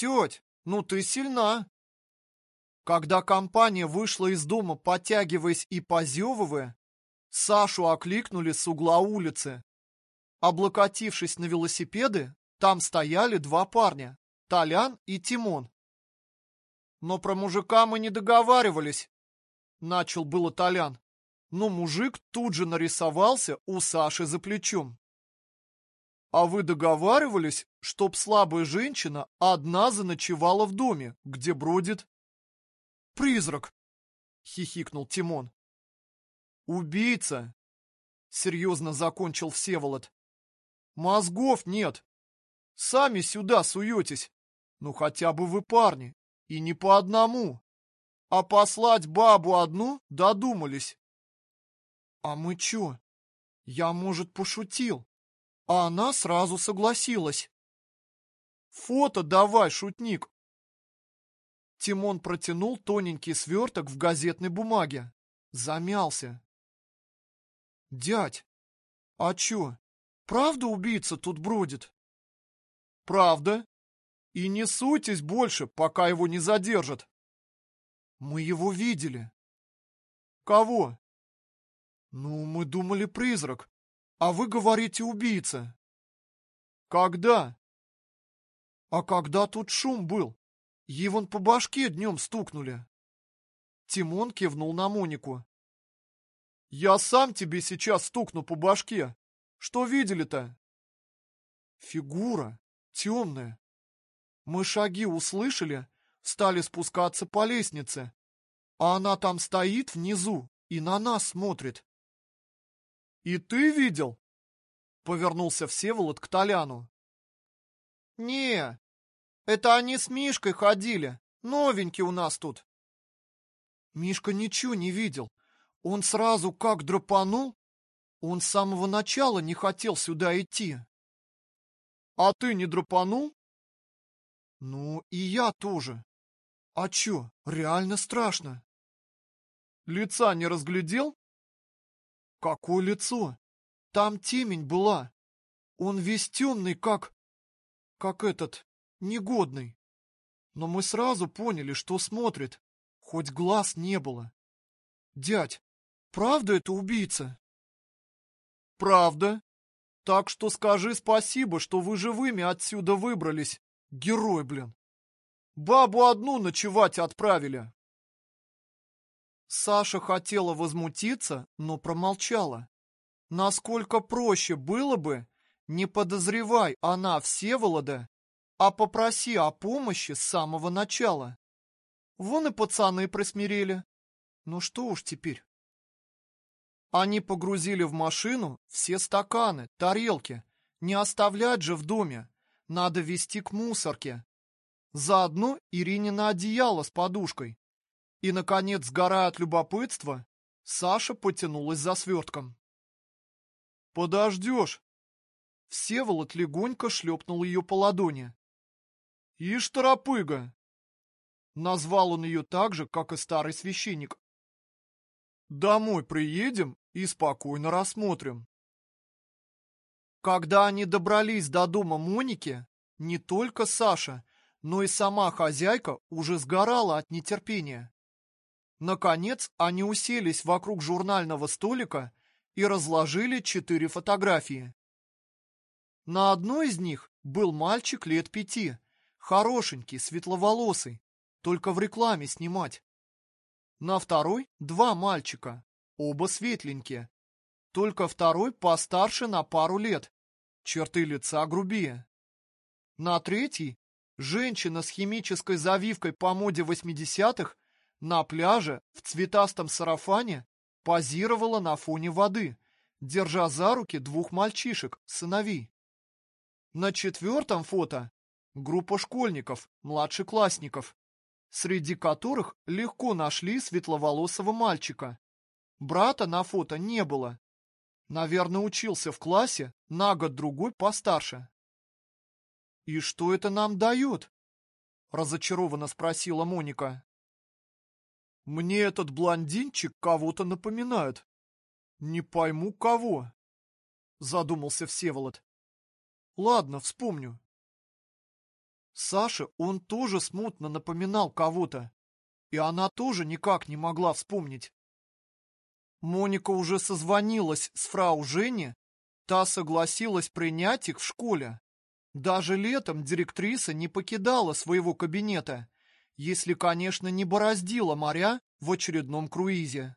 Теть, ну ты сильна. Когда компания вышла из дома, потягиваясь и позевывая, Сашу окликнули с угла улицы. Облокотившись на велосипеды, там стояли два парня – Толян и Тимон. Но про мужика мы не договаривались, начал было Толян. Но мужик тут же нарисовался у Саши за плечом. А вы договаривались, чтоб слабая женщина одна заночевала в доме, где бродит призрак? Хихикнул Тимон. Убийца, серьезно закончил Всеволод. Мозгов нет. Сами сюда суетесь. Ну хотя бы вы парни. И не по одному. А послать бабу одну додумались. А мы чё? Я, может, пошутил. А она сразу согласилась. Фото давай, шутник. Тимон протянул тоненький сверток в газетной бумаге. Замялся. Дядь, а чё, правда убийца тут бродит? Правда. И не суйтесь больше, пока его не задержат. Мы его видели. Кого? Ну, мы думали призрак, а вы говорите убийца. Когда? А когда тут шум был? Его по башке днем стукнули. Тимон кивнул на Монику. Я сам тебе сейчас стукну по башке. Что видели-то? Фигура темная. Мы шаги услышали, стали спускаться по лестнице, а она там стоит внизу и на нас смотрит. «И ты видел?» — повернулся Всеволод к Толяну. «Не, это они с Мишкой ходили, новенький у нас тут». Мишка ничего не видел. Он сразу как драпанул. Он с самого начала не хотел сюда идти. А ты не драпанул? Ну, и я тоже. А чё, реально страшно. Лица не разглядел? Какое лицо? Там темень была. Он весь темный, как... как этот, негодный. Но мы сразу поняли, что смотрит, хоть глаз не было. Дядь, правда это убийца? Правда. Так что скажи спасибо, что вы живыми отсюда выбрались. Герой, блин. Бабу одну ночевать отправили. Саша хотела возмутиться, но промолчала. Насколько проще было бы, не подозревай она Всеволода, а попроси о помощи с самого начала. Вон и пацаны присмирели. Ну что уж теперь. Они погрузили в машину все стаканы, тарелки. Не оставлять же в доме. Надо везти к мусорке. Заодно Ирине на одеяло с подушкой. И, наконец, сгорая от любопытства, Саша потянулась за свертком. «Подождешь!» Всеволод легонько шлепнул ее по ладони. «Ишь, торопыга!» Назвал он ее так же, как и старый священник. «Домой приедем и спокойно рассмотрим». Когда они добрались до дома Моники, не только Саша, но и сама хозяйка уже сгорала от нетерпения. Наконец, они уселись вокруг журнального столика и разложили четыре фотографии. На одной из них был мальчик лет пяти, хорошенький, светловолосый, только в рекламе снимать. На второй два мальчика, оба светленькие, только второй постарше на пару лет, черты лица грубее. На третий женщина с химической завивкой по моде 80-х на пляже в цветастом сарафане позировала на фоне воды, держа за руки двух мальчишек, сыновей. На четвертом фото группа школьников, младшеклассников, среди которых легко нашли светловолосого мальчика. Брата на фото не было. Наверное, учился в классе на год-другой постарше. «И что это нам дает?» – разочарованно спросила Моника. Мне этот блондинчик кого-то напоминает. Не пойму, кого. Задумался Всеволод. Ладно, вспомню. Саше он тоже смутно напоминал кого-то, и она тоже никак не могла вспомнить. Моника уже созвонилась с фрау Жене, та согласилась принять их в школе. Даже летом директриса не покидала своего кабинета, если, конечно, не бороздила моря в очередном круизе.